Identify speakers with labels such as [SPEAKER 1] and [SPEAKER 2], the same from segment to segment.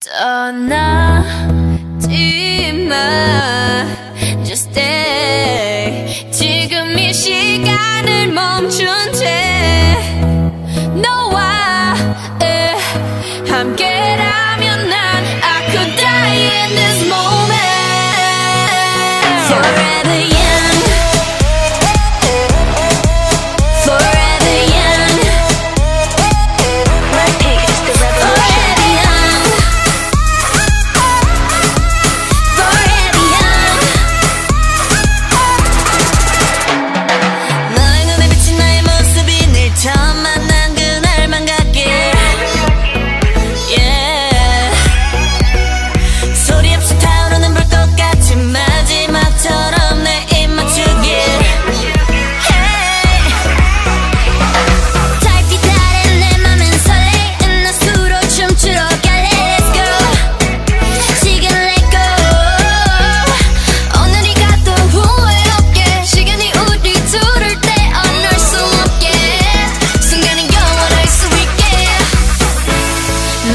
[SPEAKER 1] 떠나지 마 Just stay 지금 이 시간을 멈춘 채 너와 함께라면 난 I could die in this moment Forever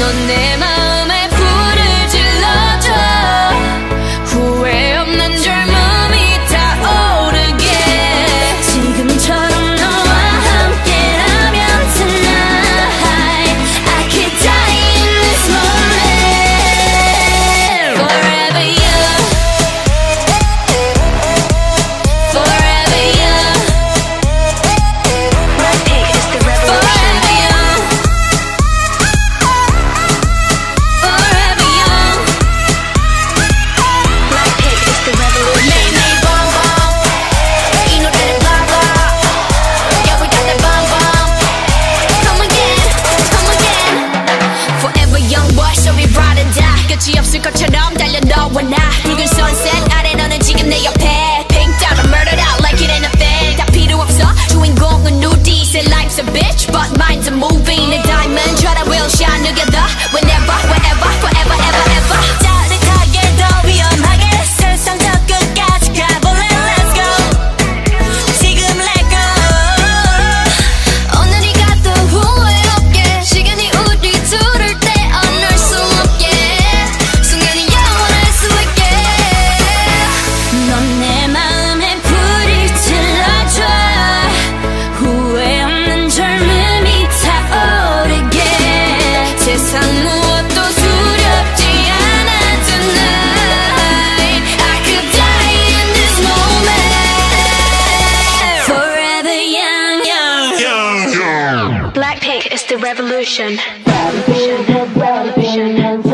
[SPEAKER 1] 넌내
[SPEAKER 2] Blackpink is the revolution. revolution. revolution.